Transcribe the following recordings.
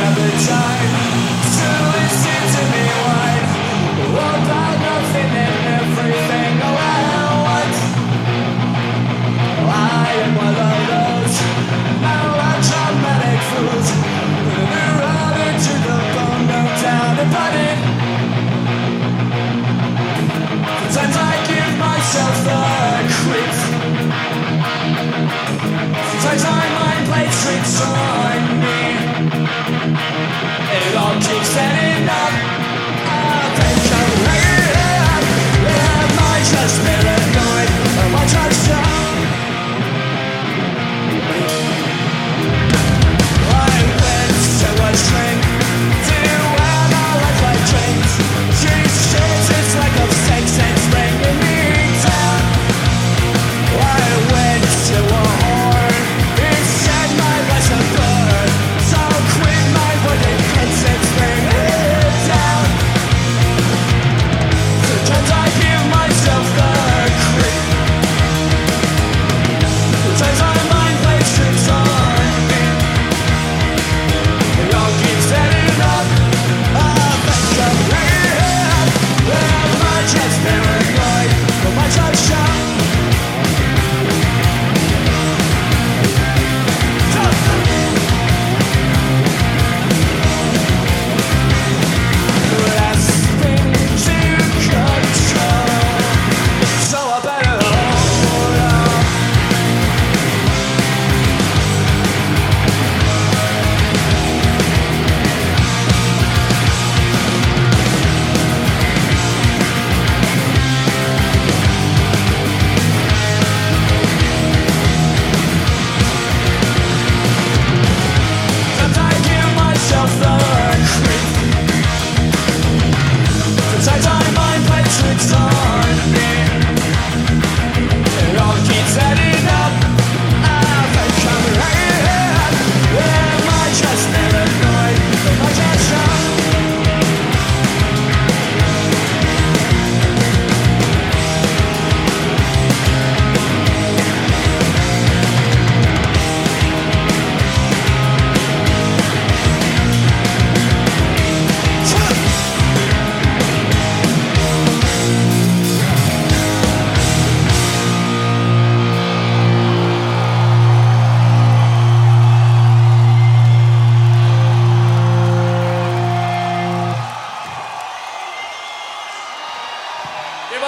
another time to listen to me whine. It all takes any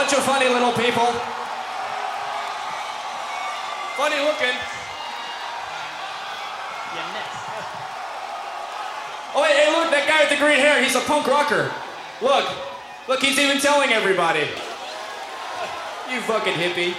bunch of funny little people. Funny looking. Oh, hey, look, that guy with the green hair, he's a punk rocker. Look, look, he's even telling everybody. You fucking hippie.